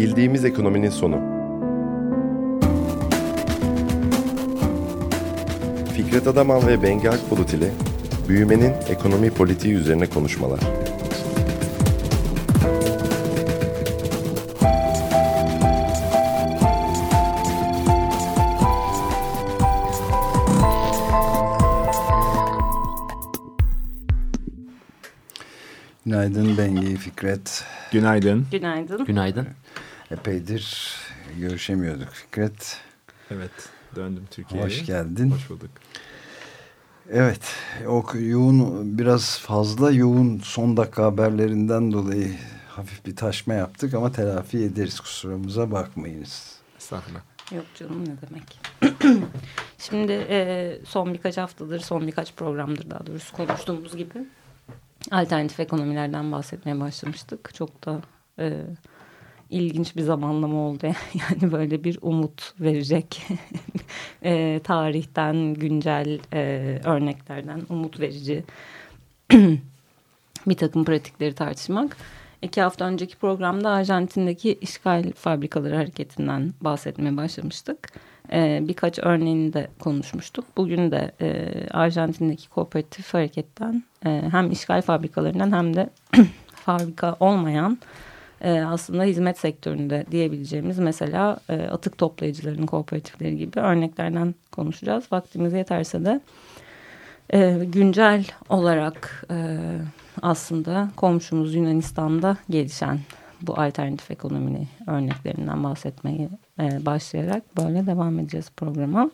Bildiğimiz ekonominin sonu. Fikret Adaman ve Bengi Akbulut ile büyümenin ekonomi politiği üzerine konuşmalar. Günaydın Bengi Fikret. Günaydın. Günaydın. Günaydın. Epeydir görüşemiyorduk Fikret. Evet döndüm Türkiye'ye. Hoş geldin. Hoş bulduk. Evet o yoğun biraz fazla yoğun son dakika haberlerinden dolayı hafif bir taşma yaptık ama telafi ederiz kusurumuza bakmayınız. Estağfurullah. Yok canım ne demek. Şimdi e, son birkaç haftadır, son birkaç programdır daha doğrusu konuştuğumuz gibi alternatif ekonomilerden bahsetmeye başlamıştık. Çok da e, ilginç bir zamanlama oldu. Yani böyle bir umut verecek e, tarihten, güncel e, örneklerden umut verici bir takım pratikleri tartışmak. İki hafta önceki programda Arjantin'deki işgal fabrikaları hareketinden bahsetmeye başlamıştık. Ee, birkaç örneğini de konuşmuştuk. Bugün de e, Arjantin'deki kooperatif hareketten e, hem işgal fabrikalarından hem de fabrika olmayan e, aslında hizmet sektöründe diyebileceğimiz mesela e, atık toplayıcıların kooperatifleri gibi örneklerden konuşacağız. Vaktimiz yeterse de e, güncel olarak e, aslında komşumuz Yunanistan'da gelişen bu alternatif ekonomi örneklerinden bahsetmeye e, başlayarak böyle devam edeceğiz programa.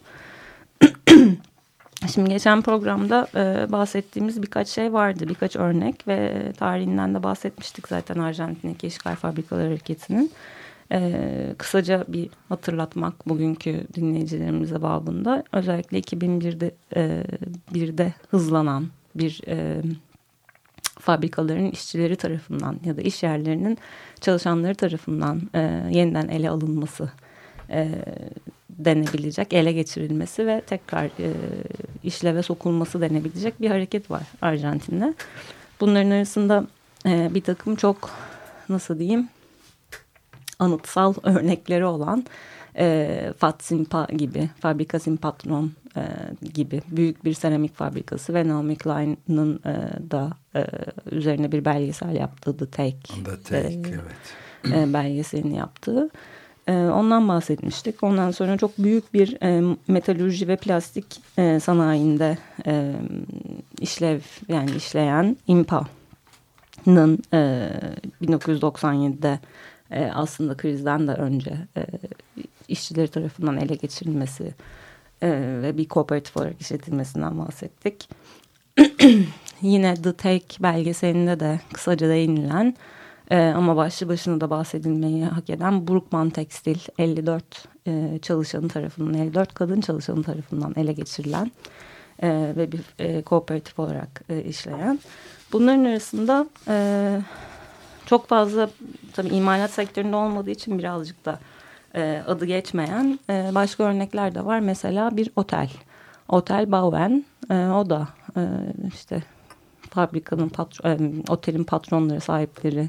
Şimdi geçen programda e, bahsettiğimiz birkaç şey vardı, birkaç örnek ve tarihinden de bahsetmiştik zaten Arjantin'deki işgal fabrikaları hareketinin. E, kısaca bir hatırlatmak bugünkü dinleyicilerimize babında özellikle 2001'de e, birde hızlanan bir e, fabrikaların işçileri tarafından ya da iş yerlerinin çalışanları tarafından e, yeniden ele alınması e, denebilecek, ele geçirilmesi ve tekrar e, işleve sokulması denebilecek bir hareket var Arjantin'de. Bunların arasında e, bir takım çok nasıl diyeyim anıtsal örnekleri olan e, Fatsimpa gibi, Fabrika Sin Patron e, gibi büyük bir seramik fabrikası ve Naomi Klein'ın e, da e, üzerine bir belgesel yaptığı The Take, The Take e, evet. e, belgeselini yaptığı. E, ondan bahsetmiştik. Ondan sonra çok büyük bir e, metalürji ve plastik e, sanayinde e, işlev yani işleyen IMPA'nın e, 1997'de e, aslında krizden de önce işçileri tarafından ele geçirilmesi ve bir kooperatif olarak işletilmesinden bahsettik. Yine The Take belgeselinde de kısaca değinilen e, ama başlı başına da bahsedilmeyi hak eden Brookman Tekstil 54 e, çalışanı tarafından, 54 kadın çalışanı tarafından ele geçirilen e, ve bir e, kooperatif olarak e, işleyen. Bunların arasında e, çok fazla tabii imalat sektöründe olmadığı için birazcık da e, adı geçmeyen e, başka örnekler de var. Mesela bir otel. Otel Bauen. E, o da e, işte fabrikanın patron, e, otelin patronları sahipleri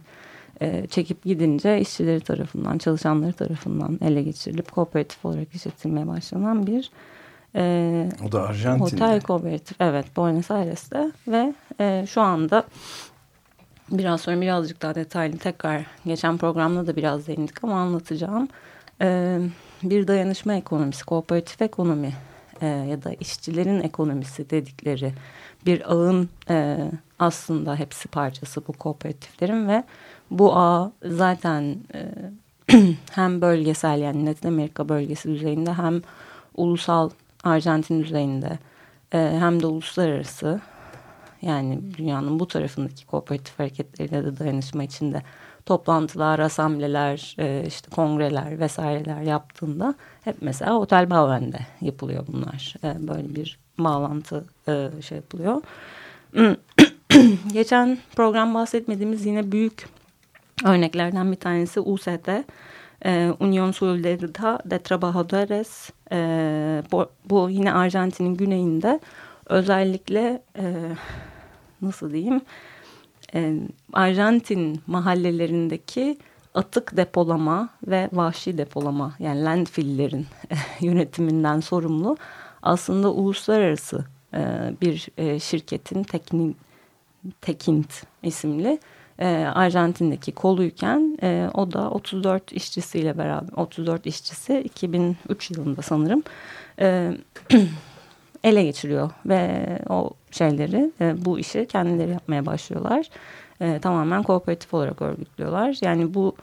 e, çekip gidince işçileri tarafından çalışanları tarafından ele geçirilip kooperatif olarak işletilmeye başlanan bir e, o da Arjantin'de. Otel kooperatif evet Buenos Aires'te ve e, şu anda biraz sonra birazcık daha detaylı tekrar geçen programda da biraz değindik ama anlatacağım. Ee, bir dayanışma ekonomisi, kooperatif ekonomi e, ya da işçilerin ekonomisi dedikleri bir ağın e, aslında hepsi parçası bu kooperatiflerin ve bu ağ zaten e, hem bölgesel yani Latin Amerika bölgesi düzeyinde hem ulusal Arjantin düzeyinde hem de uluslararası yani dünyanın bu tarafındaki kooperatif hareketleriyle de dayanışma içinde toplantılar, asambleler, e, işte kongreler vesaireler yaptığında hep mesela Otel Baven'de yapılıyor bunlar. E, böyle bir bağlantı e, şey yapılıyor. Geçen program bahsetmediğimiz yine büyük örneklerden bir tanesi UST. E, Union Solidaridad de Trabajadores. E, bu, bu yine Arjantin'in güneyinde özellikle e, nasıl diyeyim e, Arjantin mahallelerindeki atık depolama ve vahşi depolama yani landfilllerin yönetiminden sorumlu aslında uluslararası e, bir e, şirketin Tekin, Tekint isimli e, Arjantin'deki koluyken e, o da 34 işçisiyle beraber 34 işçisi 2003 yılında sanırım e, ele geçiriyor ve o şeyleri e, bu işi kendileri yapmaya başlıyorlar. E, tamamen kooperatif olarak örgütlüyorlar. Yani bu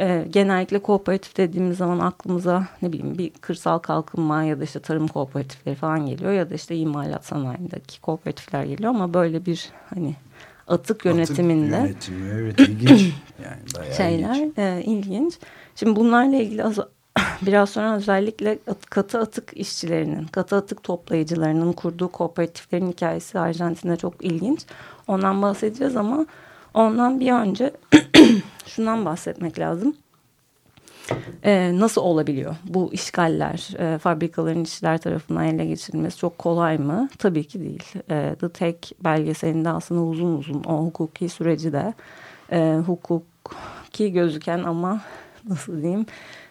e, genellikle kooperatif dediğimiz zaman aklımıza ne bileyim bir kırsal kalkınma ya da işte tarım kooperatifleri falan geliyor ya da işte imalat sanayindeki kooperatifler geliyor ama böyle bir hani atık yönetiminde Atık yönetimi evet ilginç yani bayağı şeyler ilginç. e, ilginç. Şimdi bunlarla ilgili az, biraz sonra özellikle at- katı atık işçilerinin, katı atık toplayıcılarının kurduğu kooperatiflerin hikayesi Arjantin'de çok ilginç. Ondan bahsedeceğiz ama ondan bir önce şundan bahsetmek lazım. Ee, nasıl olabiliyor bu işgaller, e, fabrikaların işçiler tarafından ele geçirilmesi çok kolay mı? Tabii ki değil. E, The Tek belgeselinde aslında uzun uzun o hukuki süreci de e, hukuki gözüken ama nasıl diyeyim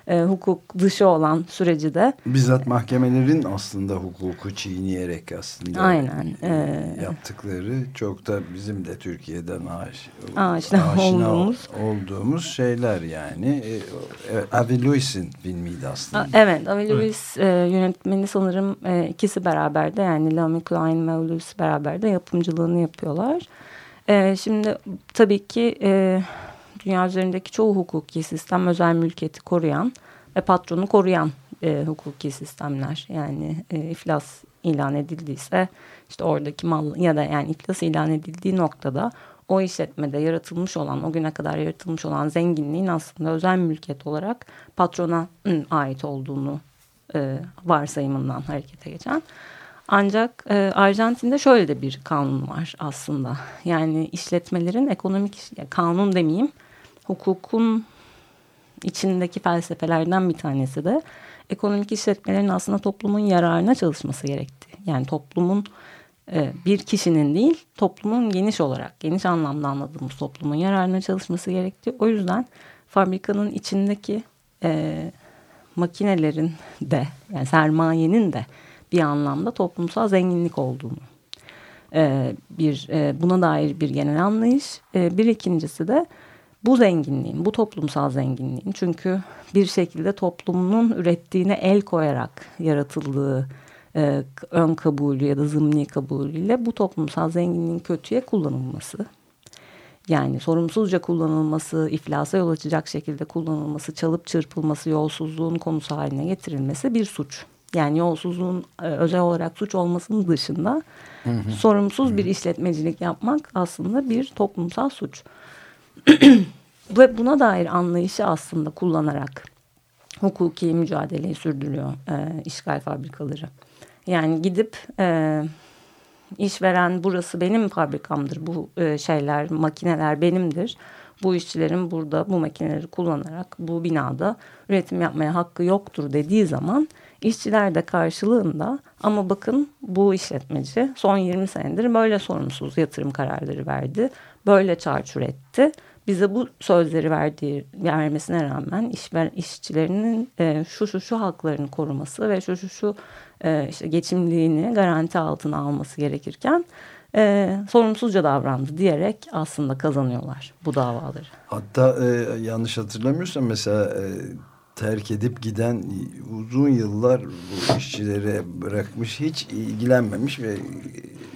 e, hukuk dışı olan süreci de Bizzat mahkemelerin aslında hukuku çiğneyerek aslında Aynen, e, e, yaptıkları çok da bizim de Türkiye'den aş, Aşina olduğumuz. olduğumuz şeyler yani. E, evet, Avi Lewis'in filmiydi aslında. A- Evet, Avi Lewis e, yönetmeni sanırım e, ikisi beraber de yani Lamy Klein ve Lewis beraber de yapımcılığını yapıyorlar. E, şimdi tabii ki e, dünya üzerindeki çoğu hukuki sistem özel mülkiyeti koruyan ve patronu koruyan e, hukuki sistemler. Yani e, iflas ilan edildiyse işte oradaki mal ya da yani iflas ilan edildiği noktada o işletmede yaratılmış olan o güne kadar yaratılmış olan zenginliğin aslında özel mülkiyet olarak patrona ait olduğunu e, varsayımından harekete geçen. Ancak e, Arjantin'de şöyle de bir kanun var aslında. Yani işletmelerin ekonomik kanun demeyeyim hukukun içindeki felsefelerden bir tanesi de ekonomik işletmelerin aslında toplumun yararına çalışması gerekti. Yani toplumun e, bir kişinin değil toplumun geniş olarak geniş anlamda anladığımız toplumun yararına çalışması gerekti. O yüzden fabrikanın içindeki e, makinelerin de yani sermayenin de bir anlamda toplumsal zenginlik olduğunu e, bir e, buna dair bir genel anlayış. E, bir ikincisi de bu zenginliğin, bu toplumsal zenginliğin çünkü bir şekilde toplumunun ürettiğine el koyarak yaratıldığı e, ön kabulü ya da zımni kabulüyle bu toplumsal zenginliğin kötüye kullanılması. Yani sorumsuzca kullanılması, iflasa yol açacak şekilde kullanılması, çalıp çırpılması, yolsuzluğun konusu haline getirilmesi bir suç. Yani yolsuzluğun e, özel olarak suç olmasının dışında sorumsuz bir işletmecilik yapmak aslında bir toplumsal suç. Ve buna dair anlayışı aslında kullanarak hukuki mücadeleyi sürdürüyor e, işgal fabrikaları. Yani gidip e, işveren burası benim fabrikamdır. Bu e, şeyler, makineler benimdir. Bu işçilerin burada bu makineleri kullanarak bu binada üretim yapmaya hakkı yoktur dediği zaman işçiler de karşılığında ama bakın bu işletmeci son 20 senedir böyle sorumsuz yatırım kararları verdi. Böyle çarçur etti. Bize bu sözleri verdiği vermesine rağmen işver, işçilerinin e, şu şu şu haklarını koruması ve şu şu şu e, işte geçimliğini garanti altına alması gerekirken e, sorumsuzca davrandı diyerek aslında kazanıyorlar bu davaları. Hatta e, yanlış hatırlamıyorsam mesela e, terk edip giden uzun yıllar bu işçileri bırakmış hiç ilgilenmemiş ve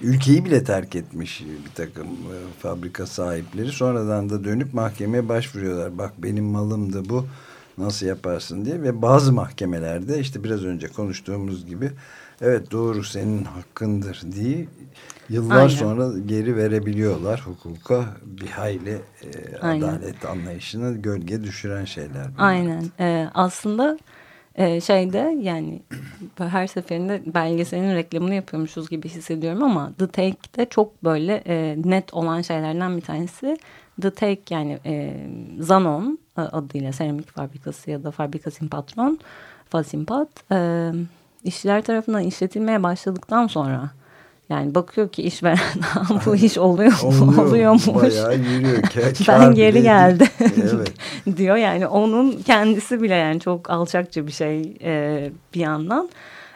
ülkeyi bile terk etmiş bir takım e, fabrika sahipleri sonradan da dönüp mahkemeye başvuruyorlar. Bak benim malımdı bu nasıl yaparsın diye ve bazı mahkemelerde işte biraz önce konuştuğumuz gibi evet doğru senin hakkındır diye yıllar Aynen. sonra geri verebiliyorlar hukuka bir hayli e, Aynen. adalet anlayışını gölge düşüren şeyler. bunlar. Aynen. Ee, aslında e, şeyde yani her seferinde belgeselin reklamını yapıyormuşuz gibi hissediyorum ama The Take'de çok böyle e, net olan şeylerden bir tanesi The Take yani e, Zanon e, adıyla seramik fabrikası ya da fabrikasın patron Fasimpat e, işçiler tarafından işletilmeye başladıktan sonra Yani bakıyor ki işveren bu iş oluyor mu? Oluyor, Oluyormuş. Bayağı yürüyor. Ben geri geldi Evet. diyor. Yani onun kendisi bile yani çok alçakça bir şey e, bir yandan.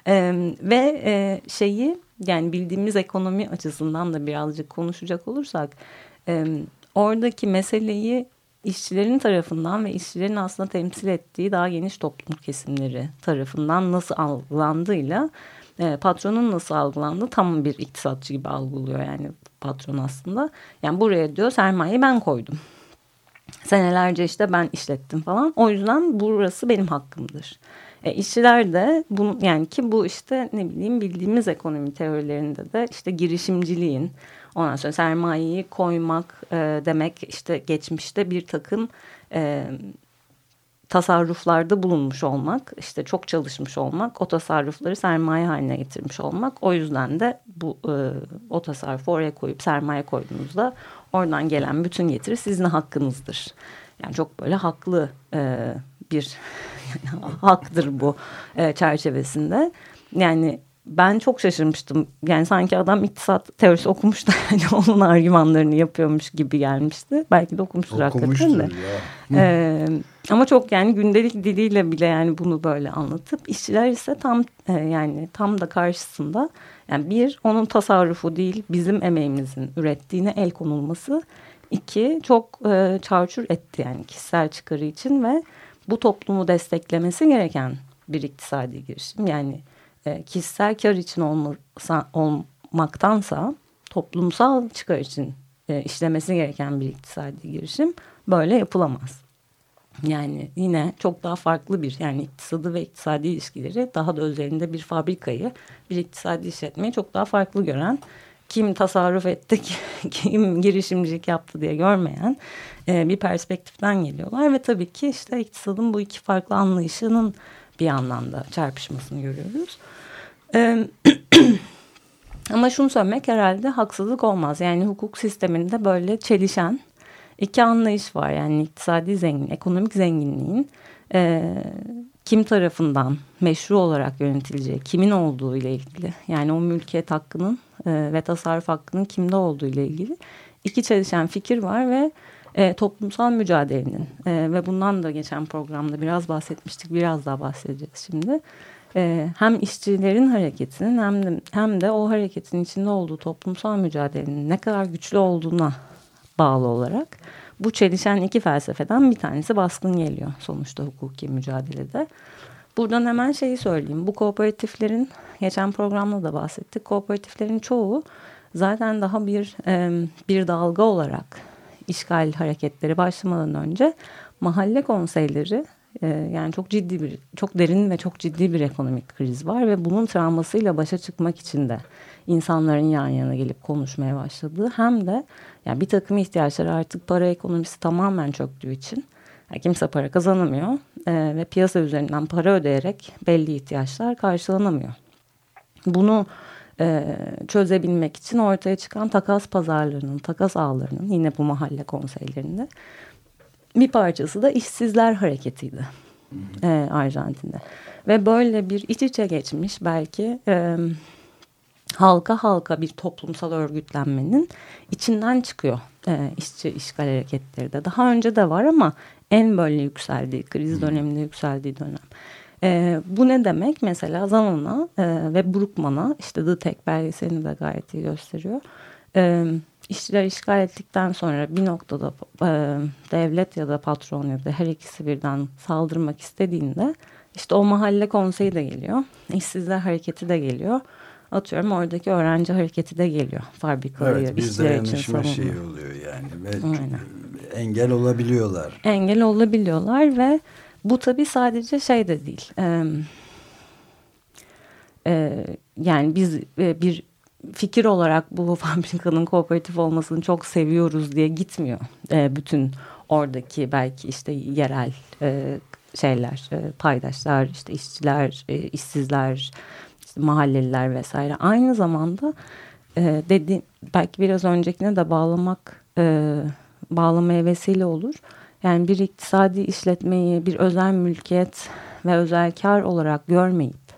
E, ve e, şeyi yani bildiğimiz ekonomi açısından da birazcık konuşacak olursak e, oradaki meseleyi işçilerin tarafından ve işçilerin aslında temsil ettiği daha geniş toplum kesimleri tarafından nasıl algılandığıyla e, patronun nasıl algılandığı tam bir iktisatçı gibi algılıyor yani patron aslında. Yani buraya diyor sermayeyi ben koydum. Senelerce işte ben işlettim falan. O yüzden burası benim hakkımdır. E, işçiler de bunu yani ki bu işte ne bileyim bildiğimiz ekonomi teorilerinde de işte girişimciliğin ondan sonra sermayeyi koymak e, demek işte geçmişte bir takım e, tasarruflarda bulunmuş olmak, işte çok çalışmış olmak, o tasarrufları sermaye haline getirmiş olmak. O yüzden de bu e, o tasarrufu oraya koyup sermaye koyduğunuzda oradan gelen bütün getiri sizin hakkınızdır. Yani çok böyle haklı e, bir haktır bu e, çerçevesinde. Yani ben çok şaşırmıştım. Yani sanki adam iktisat teorisi okumuş da yani onun argümanlarını yapıyormuş gibi gelmişti. Belki de okumuştur, Okumuştur hakikaten de. ya. Ee, ama çok yani gündelik diliyle bile yani bunu böyle anlatıp işçiler ise tam e, yani tam da karşısında yani bir onun tasarrufu değil bizim emeğimizin ürettiğine el konulması iki çok e, çarçur etti yani kişisel çıkarı için ve bu toplumu desteklemesi gereken bir iktisadi girişim yani e, kişisel kar için olmasa, olmaktansa toplumsal çıkar için e, işlemesi gereken bir iktisadi girişim böyle yapılamaz. Yani yine çok daha farklı bir yani iktisadı ve iktisadi ilişkileri daha da özelinde bir fabrikayı bir iktisadi işletmeyi çok daha farklı gören kim tasarruf etti kim girişimcilik yaptı diye görmeyen e, bir perspektiften geliyorlar ve tabii ki işte iktisadın bu iki farklı anlayışının bir anlamda çarpışmasını görüyoruz. Ama şunu söylemek herhalde haksızlık olmaz. Yani hukuk sisteminde böyle çelişen iki anlayış var. Yani iktisadi zengin, ekonomik zenginliğin e, kim tarafından meşru olarak yönetileceği, kimin olduğu ile ilgili. Yani o mülkiyet hakkının e, ve tasarruf hakkının kimde olduğu ile ilgili iki çelişen fikir var ve e, toplumsal mücadelenin e, ve bundan da geçen programda biraz bahsetmiştik, biraz daha bahsedeceğiz şimdi. E, hem işçilerin hareketinin hem de, hem de o hareketin içinde olduğu toplumsal mücadelenin ne kadar güçlü olduğuna bağlı olarak bu çelişen iki felsefeden bir tanesi baskın geliyor sonuçta hukuki mücadelede. Buradan hemen şeyi söyleyeyim. Bu kooperatiflerin geçen programda da bahsettik. Kooperatiflerin çoğu zaten daha bir bir dalga olarak işgal hareketleri başlamadan önce mahalle konseyleri yani çok ciddi bir çok derin ve çok ciddi bir ekonomik kriz var ve bunun travmasıyla başa çıkmak için de insanların yan yana gelip konuşmaya başladığı hem de yani bir takım ihtiyaçları artık para ekonomisi tamamen çöktüğü için yani kimse para kazanamıyor e, ve piyasa üzerinden para ödeyerek belli ihtiyaçlar karşılanamıyor. Bunu e, çözebilmek için ortaya çıkan takas pazarlarının, takas ağlarının yine bu mahalle konseylerinde bir parçası da işsizler hareketiydi e, Arjantin'de. Ve böyle bir iç içe geçmiş belki e, halka halka bir toplumsal örgütlenmenin içinden çıkıyor e, işçi işgal hareketleri de. Daha önce de var ama en böyle yükseldiği, kriz döneminde yükseldiği dönem. E, bu ne demek? Mesela Zanon'a e, ve Brookman'a işte The Tek belgeselini de gayet iyi gösteriyor. E, işçiler işgal ettikten sonra bir noktada e, devlet ya da patron ya da her ikisi birden saldırmak istediğinde işte o mahalle konseyi de geliyor. İşsizler hareketi de geliyor. Atıyorum oradaki öğrenci hareketi de geliyor. Fabrikaları evet, işçiler için savunma. şeyi oluyor yani. Ve Aynen. engel olabiliyorlar. Engel olabiliyorlar ve bu tabii sadece şey de değil. E, e, yani biz e, bir fikir olarak bu fabrikanın kooperatif olmasını çok seviyoruz diye gitmiyor. E, bütün oradaki belki işte yerel e, şeyler, e, paydaşlar, işte işçiler, e, işsizler, işte mahalleliler vesaire. Aynı zamanda e, dedi belki biraz öncekine de bağlamak e, bağlamaya vesile olur. Yani bir iktisadi işletmeyi bir özel mülkiyet ve özel kar olarak görmeyip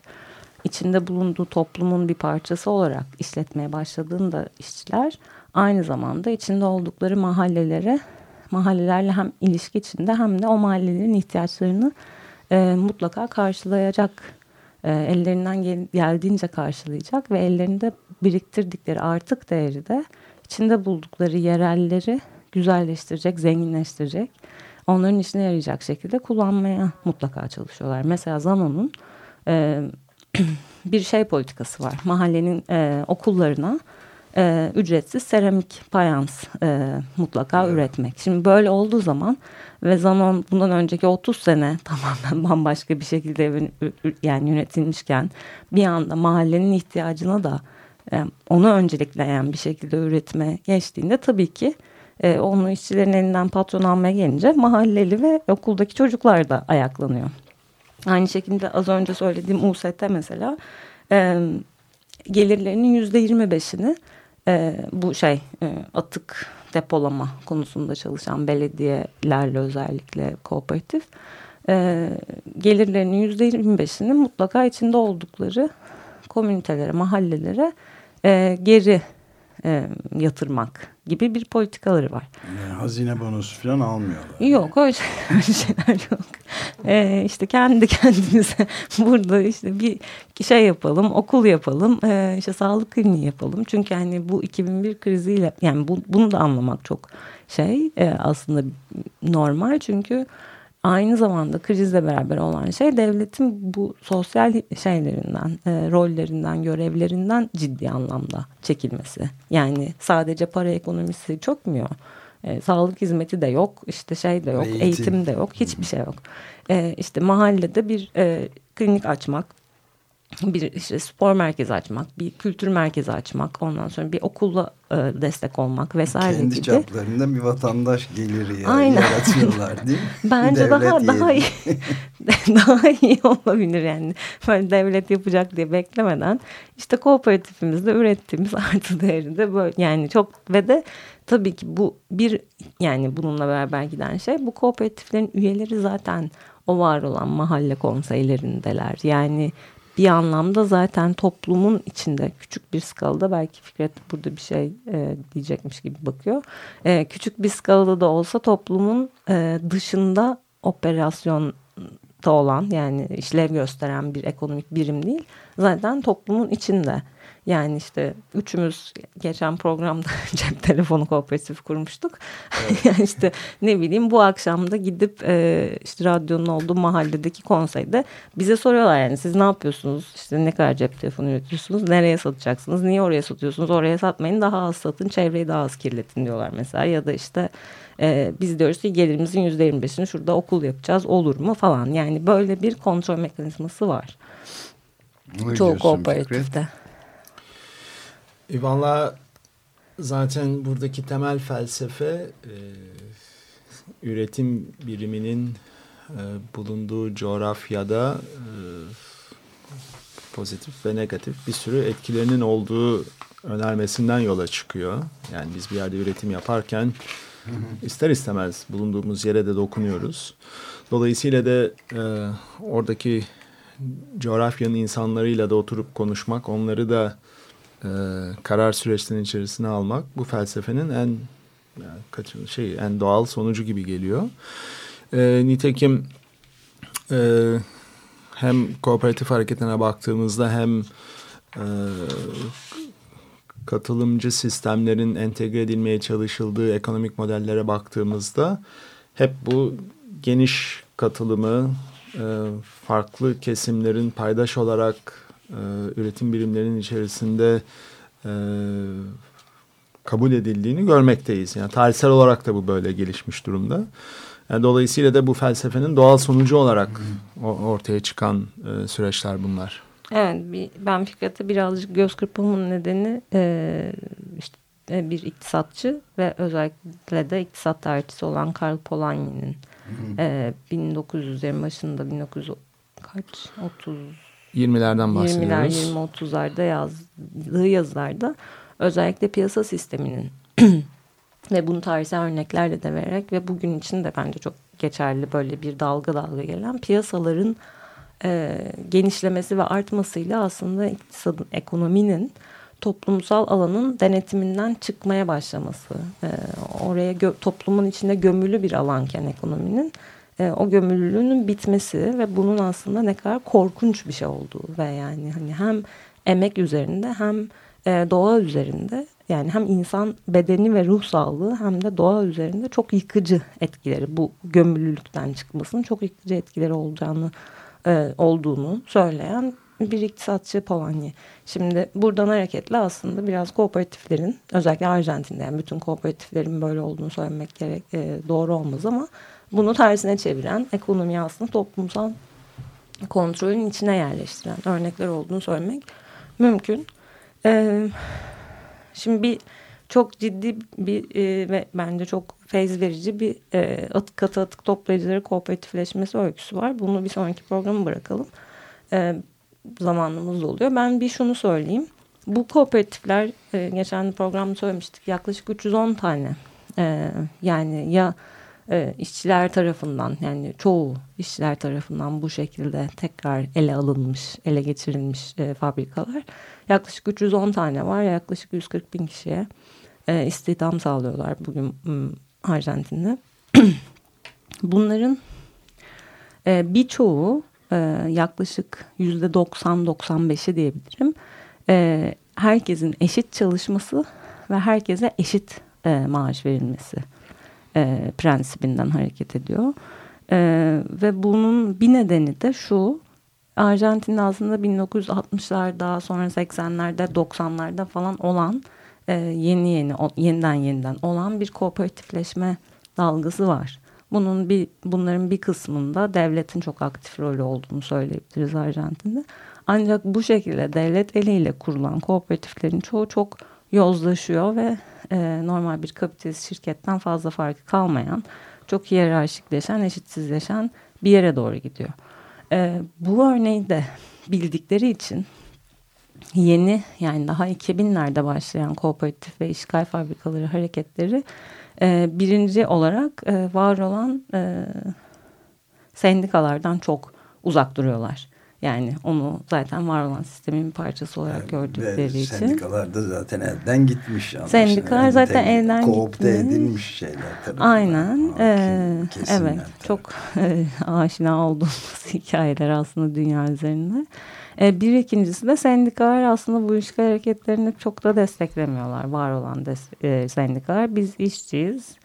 içinde bulunduğu toplumun bir parçası olarak işletmeye başladığında işçiler aynı zamanda içinde oldukları mahallelere mahallelerle hem ilişki içinde hem de o mahallelerin ihtiyaçlarını e, mutlaka karşılayacak e, ellerinden gel geldiğince karşılayacak ve ellerinde biriktirdikleri artık değeri de içinde buldukları yerelleri güzelleştirecek, zenginleştirecek, onların işine yarayacak şekilde kullanmaya mutlaka çalışıyorlar. Mesela Zano'nun e, bir şey politikası var. Mahallenin e, okullarına e, ücretsiz seramik fayans e, mutlaka evet. üretmek. Şimdi böyle olduğu zaman ve zaman bundan önceki 30 sene tamamen bambaşka bir şekilde yani yönetilmişken bir anda mahallenin ihtiyacına da e, onu öncelikleyen bir şekilde üretime geçtiğinde tabii ki e, onu işçilerin elinden patron almaya gelince mahalleli ve okuldaki çocuklar da ayaklanıyor. Aynı şekilde az önce söylediğim UST mesela e, gelirlerinin yüzde yirmi beşini e, bu şey e, atık depolama konusunda çalışan belediyelerle özellikle kooperatif e, gelirlerinin yüzde yirmi beşini mutlaka içinde oldukları komünitelere, mahallelere e, geri e, yatırmak gibi bir politikaları var. Yani hazine bonusu falan almıyorlar. Yok öyle, şeyler yok. Ee, işte kendi kendimize burada işte bir şey yapalım, okul yapalım, e, işte sağlık kliniği yapalım. Çünkü hani bu 2001 kriziyle yani bu, bunu da anlamak çok şey e, aslında normal çünkü aynı zamanda krizle beraber olan şey devletin bu sosyal şeylerinden, e, rollerinden, görevlerinden ciddi anlamda çekilmesi. Yani sadece para ekonomisi çökmüyor. E, sağlık hizmeti de yok, işte şey de yok, eğitim, eğitim de yok, hiçbir şey yok. E, işte mahallede bir e, klinik açmak, bir işte spor merkezi açmak, bir kültür merkezi açmak, ondan sonra bir okulla e, destek olmak vesaire Kendi gibi. Kendi çaplarında bir vatandaş geliri Aynen. yaratıyorlar değil mi? Bence daha daha iyi daha iyi olabilir yani. Böyle devlet yapacak diye beklemeden işte kooperatifimizde ürettiğimiz artı değeri de böyle yani çok ve de tabii ki bu bir yani bununla beraber giden şey bu kooperatiflerin üyeleri zaten o var olan mahalle konseylerindeler. Yani bir anlamda zaten toplumun içinde küçük bir skalada belki Fikret burada bir şey e, diyecekmiş gibi bakıyor. E, küçük bir skalada da olsa toplumun e, dışında operasyon olan yani işlev gösteren bir ekonomik birim değil. Zaten toplumun içinde. Yani işte üçümüz geçen programda cep telefonu kooperatifi kurmuştuk. Evet. yani işte ne bileyim bu akşam da gidip e, işte radyonun olduğu mahalledeki konseyde bize soruyorlar yani siz ne yapıyorsunuz? İşte ne kadar cep telefonu üretiyorsunuz? Nereye satacaksınız? Niye oraya satıyorsunuz? Oraya satmayın daha az satın çevreyi daha az kirletin diyorlar mesela. Ya da işte e, biz diyoruz ki gelirimizin yüzde yirmi beşini şurada okul yapacağız olur mu falan. Yani böyle bir kontrol mekanizması var. Ne Çoğu kooperatifte. Fikret? E, Valla zaten buradaki temel felsefe e, üretim biriminin e, bulunduğu coğrafyada e, pozitif ve negatif bir sürü etkilerinin olduğu önermesinden yola çıkıyor. Yani biz bir yerde üretim yaparken ister istemez bulunduğumuz yere de dokunuyoruz. Dolayısıyla da e, oradaki coğrafyanın insanlarıyla da oturup konuşmak, onları da e, karar süreçlerinin içerisine almak bu felsefenin en yani kaç, şey en doğal sonucu gibi geliyor. E, nitekim e, hem kooperatif hareketine baktığımızda hem e, katılımcı sistemlerin entegre edilmeye çalışıldığı ekonomik modellere baktığımızda hep bu geniş katılımı e, farklı kesimlerin paydaş olarak e, üretim birimlerinin içerisinde e, kabul edildiğini görmekteyiz. Yani tarihsel olarak da bu böyle gelişmiş durumda. Yani dolayısıyla da bu felsefenin doğal sonucu olarak ortaya çıkan e, süreçler bunlar. Evet, bir, ben Fikret'e birazcık göz kırpımın nedeni e, işte e, bir iktisatçı ve özellikle de iktisat tarihçisi olan Karl Polanyi'nin e, 1900'lerin başında 1900 kaç 30 20'lerden bahsediyoruz. 20'ler 20-30'larda yazdığı yazılarda özellikle piyasa sisteminin ve bunu tarihsel örneklerle de vererek ve bugün için de bence çok geçerli böyle bir dalga dalga gelen piyasaların e, genişlemesi ve artmasıyla aslında iktisadın, ekonominin toplumsal alanın denetiminden çıkmaya başlaması. E, oraya toplumun içinde gömülü bir alanken ekonominin e, o gömülülüğünün bitmesi ve bunun aslında ne kadar korkunç bir şey olduğu ve yani hani hem emek üzerinde hem e, doğa üzerinde yani hem insan bedeni ve ruh sağlığı hem de doğa üzerinde çok yıkıcı etkileri bu gömülülükten çıkmasının çok yıkıcı etkileri olacağını e, olduğunu söyleyen bir iktisatçı Polanyi. Şimdi buradan hareketle aslında biraz kooperatiflerin özellikle Arjantin'de yani bütün kooperatiflerin böyle olduğunu söylemek gerek e, doğru olmaz ama bunu tersine çeviren ekonomi aslında toplumsal kontrolün içine yerleştiren örnekler olduğunu söylemek mümkün. Ee, şimdi bir çok ciddi bir e, ve bence çok feyz verici bir e, atık katı atık toplayıcıları kooperatifleşmesi öyküsü var. Bunu bir sonraki programı bırakalım. E, zamanımız oluyor. Ben bir şunu söyleyeyim. Bu kooperatifler e, geçen programda söylemiştik yaklaşık 310 tane. E, yani ya e, işçiler tarafından yani çoğu işçiler tarafından bu şekilde tekrar ele alınmış, ele geçirilmiş e, fabrikalar. Yaklaşık 310 tane var. Yaklaşık 140 bin kişiye e, istihdam sağlıyorlar bugün Arjantin'de. Bunların e, birçoğu e, yaklaşık yüzde 90-95'i diyebilirim. E, herkesin eşit çalışması ve herkese eşit e, maaş verilmesi e, prensibinden hareket ediyor. E, ve bunun bir nedeni de şu Arjantin'de aslında 1960'larda sonra 80'lerde 90'larda falan olan e, yeni yeni yeniden yeniden olan bir kooperatifleşme dalgası var. Bunun bir bunların bir kısmında devletin çok aktif rolü olduğunu söyleyebiliriz Arjantin'de. Ancak bu şekilde devlet eliyle kurulan kooperatiflerin çoğu çok yozlaşıyor ve e, normal bir kapitalist şirketten fazla farkı kalmayan, çok hiyerarşikleşen, eşitsizleşen bir yere doğru gidiyor. E, bu örneği de bildikleri için yeni yani daha 2000'lerde başlayan kooperatif ve işgal fabrikaları hareketleri e, birinci olarak e, var olan e, sendikalardan çok uzak duruyorlar. Yani onu zaten var olan sistemin bir parçası olarak yani, gördükleri için. Sendikalar da zaten elden gitmiş. Sendikalar yani zaten elden gitmiş. Koopte edilmiş şeyler. Tabii. Aynen. Ee, evet. Tabii. Çok e, aşina olduğumuz hikayeler aslında dünya üzerinde. E, bir ikincisi de sendikalar aslında bu işgal hareketlerini çok da desteklemiyorlar. Var olan e, sendikalar. Biz işçiyiz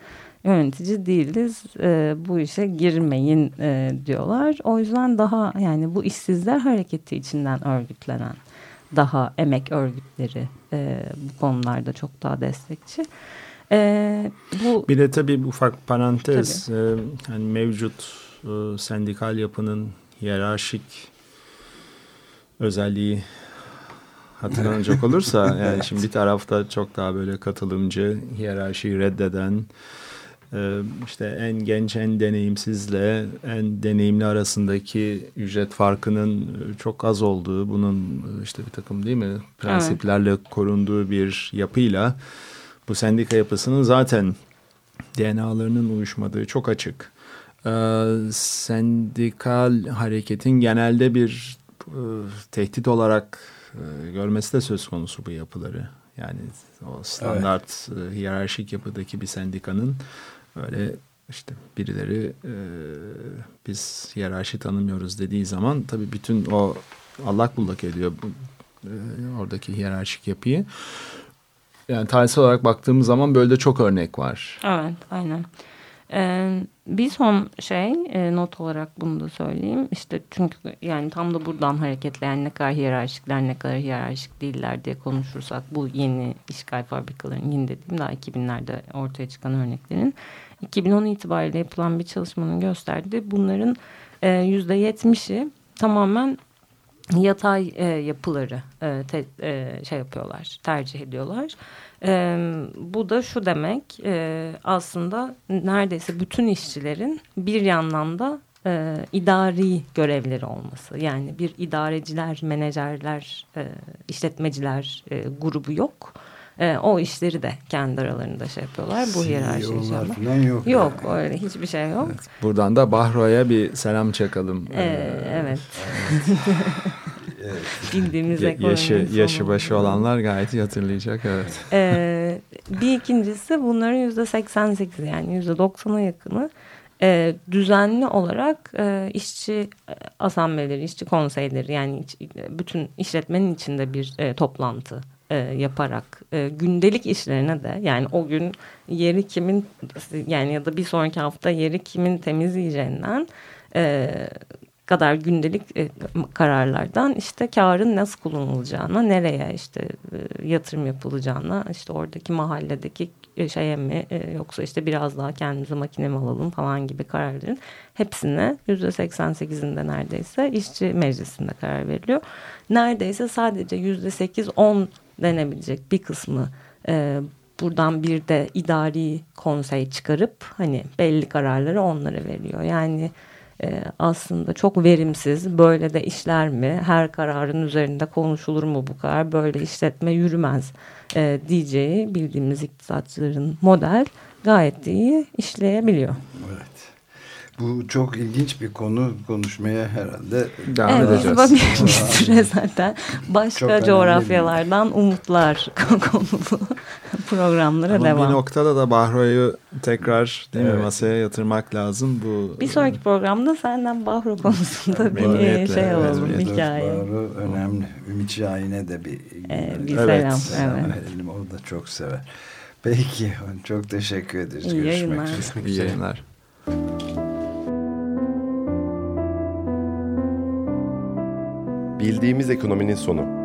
yönetici değiliz e, bu işe girmeyin e, diyorlar. O yüzden daha yani bu işsizler hareketi içinden örgütlenen daha emek örgütleri e, bu konularda çok daha destekçi. E, bu Bir de tabii ufak parantez tabii. E, yani mevcut e, sendikal yapının hiyerarşik özelliği hatırlanacak olursa yani şimdi bir tarafta çok daha böyle katılımcı, hiyerarşiyi reddeden ee, işte en genç, en deneyimsizle en deneyimli arasındaki ücret farkının çok az olduğu, bunun işte bir takım değil mi prensiplerle evet. korunduğu bir yapıyla bu sendika yapısının zaten DNA'larının uyuşmadığı çok açık. Ee, sendikal hareketin genelde bir e, tehdit olarak e, görmesi de söz konusu bu yapıları. Yani o standart evet. e, hiyerarşik yapıdaki bir sendikanın böyle işte birileri e, biz hiyerarşi tanımıyoruz dediği zaman tabii bütün o allak bullak ediyor e, oradaki hiyerarşik yapıyı. Yani tarihsel olarak baktığımız zaman böyle de çok örnek var. Evet aynen. Ee, bir son şey e, not olarak bunu da söyleyeyim. İşte çünkü yani tam da buradan hareketle yani ne kadar hiyerarşikler ne kadar hiyerarşik değiller diye konuşursak bu yeni işgal fabrikalarının yeni dediğim daha 2000'lerde ortaya çıkan örneklerin 2010 itibariyle yapılan bir çalışmanın gösterdiği bunların e, %70'i tamamen yatay e, yapıları e, te, e, şey yapıyorlar, tercih ediyorlar. E, bu da şu demek e, aslında neredeyse bütün işçilerin bir yandan da e, idari görevleri olması. Yani bir idareciler, menajerler, e, işletmeciler e, grubu yok. e, o işleri de kendi aralarında şey yapıyorlar. Bu hiyerarşi CEO'lar yaşamda. falan yok. Yok yani. öyle hiçbir şey yok. Buradan da Bahro'ya bir selam çakalım. Ee, evet. Bildiğimiz ekonominin yaşı, yaşı başı olanlar gayet iyi hatırlayacak evet. Ee, bir ikincisi bunların yüzde 88 yani yüzde 90'a yakını e, düzenli olarak e, işçi e, asambleleri, işçi konseyleri yani iç- bütün işletmenin içinde bir e, toplantı e, yaparak e, gündelik işlerine de yani o gün yeri kimin yani ya da bir sonraki hafta yeri kimin temizleyeceğinden e, kadar gündelik e, kararlardan işte karın nasıl kullanılacağına, nereye işte e, yatırım yapılacağına, işte oradaki mahalledeki e, şeye mi e, yoksa işte biraz daha kendimize makine mi alalım falan gibi kararların hepsine yüzde 88'inde neredeyse işçi meclisinde karar veriliyor. Neredeyse sadece yüzde 8-10 denebilecek bir kısmı e, buradan bir de idari konsey çıkarıp hani belli kararları onlara veriyor. Yani e, aslında çok verimsiz. Böyle de işler mi? Her kararın üzerinde konuşulur mu bu karar? Böyle işletme yürümez e, diyeceği bildiğimiz iktisatçıların model gayet iyi işleyebiliyor. Evet. Bu çok ilginç bir konu. Konuşmaya herhalde Devam evet, edeceğiz. biz bir, süre zaten. Başka coğrafyalardan umutlar konulu programlara Ama devam. bir noktada da Bahro'yu tekrar değil mi Evet. masaya yatırmak lazım. Bu Bir sonraki programda senden Bahro konusunda bir şey alalım, hikaye. Doğru, önemli. Ümit Şahin'e de bir, Ee, bir Evet. selam. Evet. verelim. O da çok sever. Peki. Çok teşekkür ederiz. İyi Görüşmek yayınlar. üzere. iyi yayınlar. Bildiğimiz ekonominin sonu.